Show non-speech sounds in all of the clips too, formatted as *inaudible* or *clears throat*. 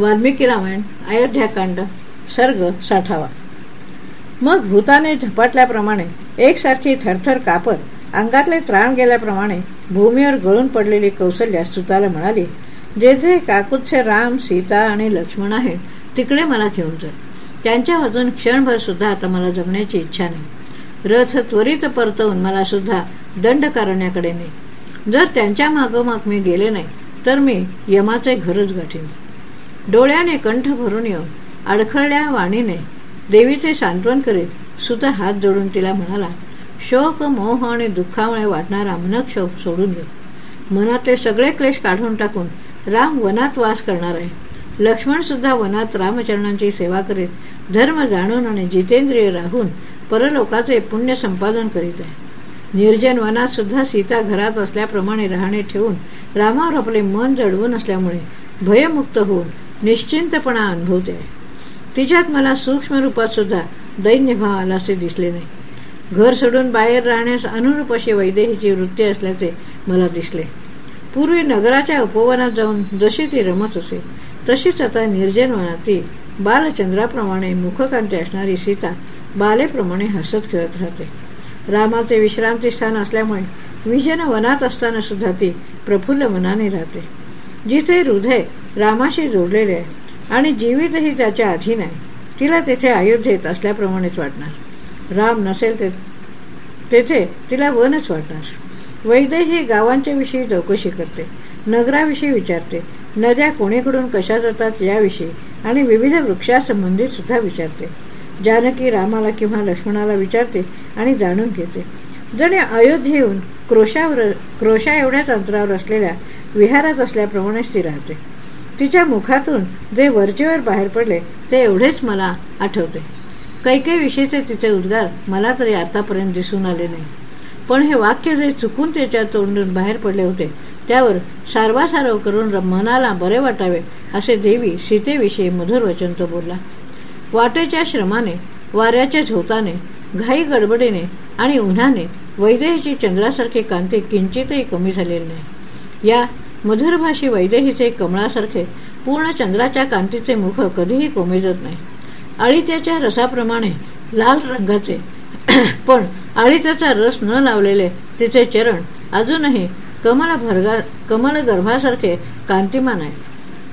वाल्मिकी रामायण अयोध्याकांड सर्ग साठावा. मग भूताने झपाटल्याप्रमाणे एकसारखी थरथर कापत अंगातले त्राण गेल्याप्रमाणे भूमीवर गळून पडलेली कौशल्या सुताला म्हणाली जेथे काकुत्से राम सीता आणि लक्ष्मण आहेत तिकडे मला घेऊन जा. त्यांच्या वाजून क्षणभर सुद्धा आता मला जगण्याची इच्छा नाही. रथ त्वरित परतवून मला सुद्धा दंड करण्याकडे नाही जर त्यांच्या मागोमाग मी गेले नाही तर मी यमाचे घरच गाठीन. डोळ्याने कंठ भरून येऊन अडखळल्या वाणीने देवीचे सांत्वन करीत सुत हात जोडून तिला म्हणाला शोक मोह आणि दुःखामुळे वाटणारा मनक्ष सोडून दे. मनातले सगळे क्लेश काढून टाकून राम वनात वास करणार आहे. लक्ष्मण सुद्धा वनात रामचरणांची सेवा करीत धर्म जाणून आणि जितेंद्रिय राहून परलोकाचे पुण्य संपादन करीत आहे. निर्जन वनात सुद्धा सीता घरात असल्याप्रमाणे राहणे ठेवून रामावर आपले मन जडवून असल्यामुळे भयमुक्त होऊन निश्चिंतपणा अनुभवते. आहे तिच्यात मला सूक्ष्म रूपात सुद्धा दैन्यभाव आलासे दिसले नाही. घर सोडून बाहेर राहण्यास अनुरूप अशी वैदेहीची वृत्ती असल्याचे मला दिसले. पूर्वी नगराच्या उपवनात जाऊन जशी ती रमत असे तशीच आता निर्जन वनात ती बालचंद्राप्रमाणे मुखकांती असणारी सीता बालेप्रमाणे हसत खेळत राहते. रामाचे विश्रांती स्थान असल्यामुळे विजन वनात असताना सुद्धा ती प्रफुल्ल मनाने राहते. जिचे हृदय रामाशी जोडलेले आहे. आणि जीवितही त्याच्या अधीन आहे. तिला तेथे अयोध्येत असल्याप्रमाणेच वाटणार. राम नसेल ते तेथे तिला वनच वाटणार. वैदेही गावांच्या विषयी चौकशी करते. नगराविषयी विचारते. नद्या कोणीकडून कशा जातात याविषयी आणि विविध वृक्षासंबंधित सुद्धा विचारते. जानकी रामाला किंवा लक्ष्मणाला विचारते आणि जाणून घेते. जणे अयोध्येहून क्रोशावर क्रोशा एवढ्याच अंतरावर असलेल्या विहारात असल्याप्रमाणेच ती राहते. तिच्या मुखातून जे वरचेवर बाहेर पडले ते एवढेच मला आठवते. कैकेविषयीचे विषयीचे तिचे उद्गार मला तरी आतापर्यंत दिसून आले नाही. पण हे वाक्य जे चुकून त्याच्या तोंडून बाहेर पडले होते त्यावर सारवासारव करून मनाला बरे वाटावे असे देवी सीतेविषयी मधुर वचन तो बोलला. वाटेच्या श्रमाने वाऱ्याच्या झोताने घाई गडबडीने आणि उन्हाने वैदेहीची चंद्रासारखी कांती किंचितही कमी झालेली नाही. या मधुरभाषी वैदेहीचे कमळासारखे पूर्ण चंद्राच्या कांतीचे मुख कधीही कोमेजत नाही. आळीत्याच्या रसाप्रमाणे लाल रंगाचे *clears throat* पण आळीत्याचा रस न लावलेले तिचे चरण अजूनही कमल भरगा कमल गर्भासारखे कांतिमान आहे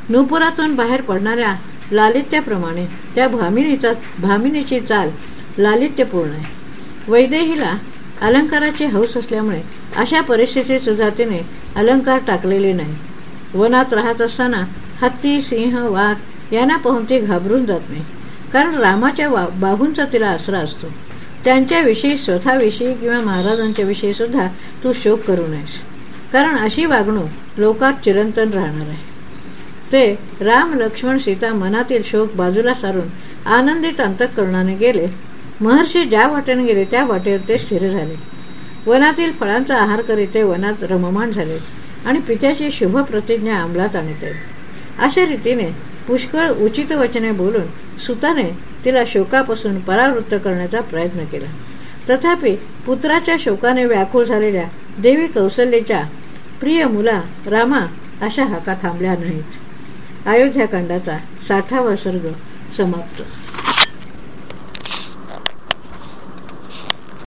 नुपुरातून बाहेर पडणाऱ्या लालित्याप्रमाणे त्या भामिनीचा भामिनीची चाल लालित्यपूर्ण आहे. वैदेहीला अलंकाराची हौस असल्यामुळे अशा परिस्थितीत सुद्धा तिने अलंकार टाकलेले नाही. वनात राहत असताना हत्ती सिंह वाघ यांना पाहून ती घाबरून जात नाही. कारण रामाच्या बाहूंचा तिला आसरा असतो. त्यांच्याविषयी स्वतःविषयी किंवा महाराजांच्या विषयी सुद्धा तू शोक करू नयेस. कारण अशी वागणूक लोकात चिरंतन राहणार आहे. ते राम लक्ष्मण सीता मनातील शोक बाजूला सारून आनंदित अंतकरणाने गेले महर्षी ज्या वाटेने गेले त्या वाटेवर ते स्थिर झाले. वनातील फळांचा आहार करीत ते वनात रममाण झाले आणि पित्याची शुभ प्रतिज्ञा अंमलात आणत. अशा रीतीने पुष्कळ उचित वचने बोलून सुताने तिला शोकापासून परावृत्त करण्याचा प्रयत्न केला. तथापि पुत्राच्या शोकाने व्याकुळ झालेल्या देवी कौशल्याच्या प्रिय मुला रामा अशा हाका थांबल्या नाहीत. अयोध्याकांडाचा साठावा सर्ग समाप्त.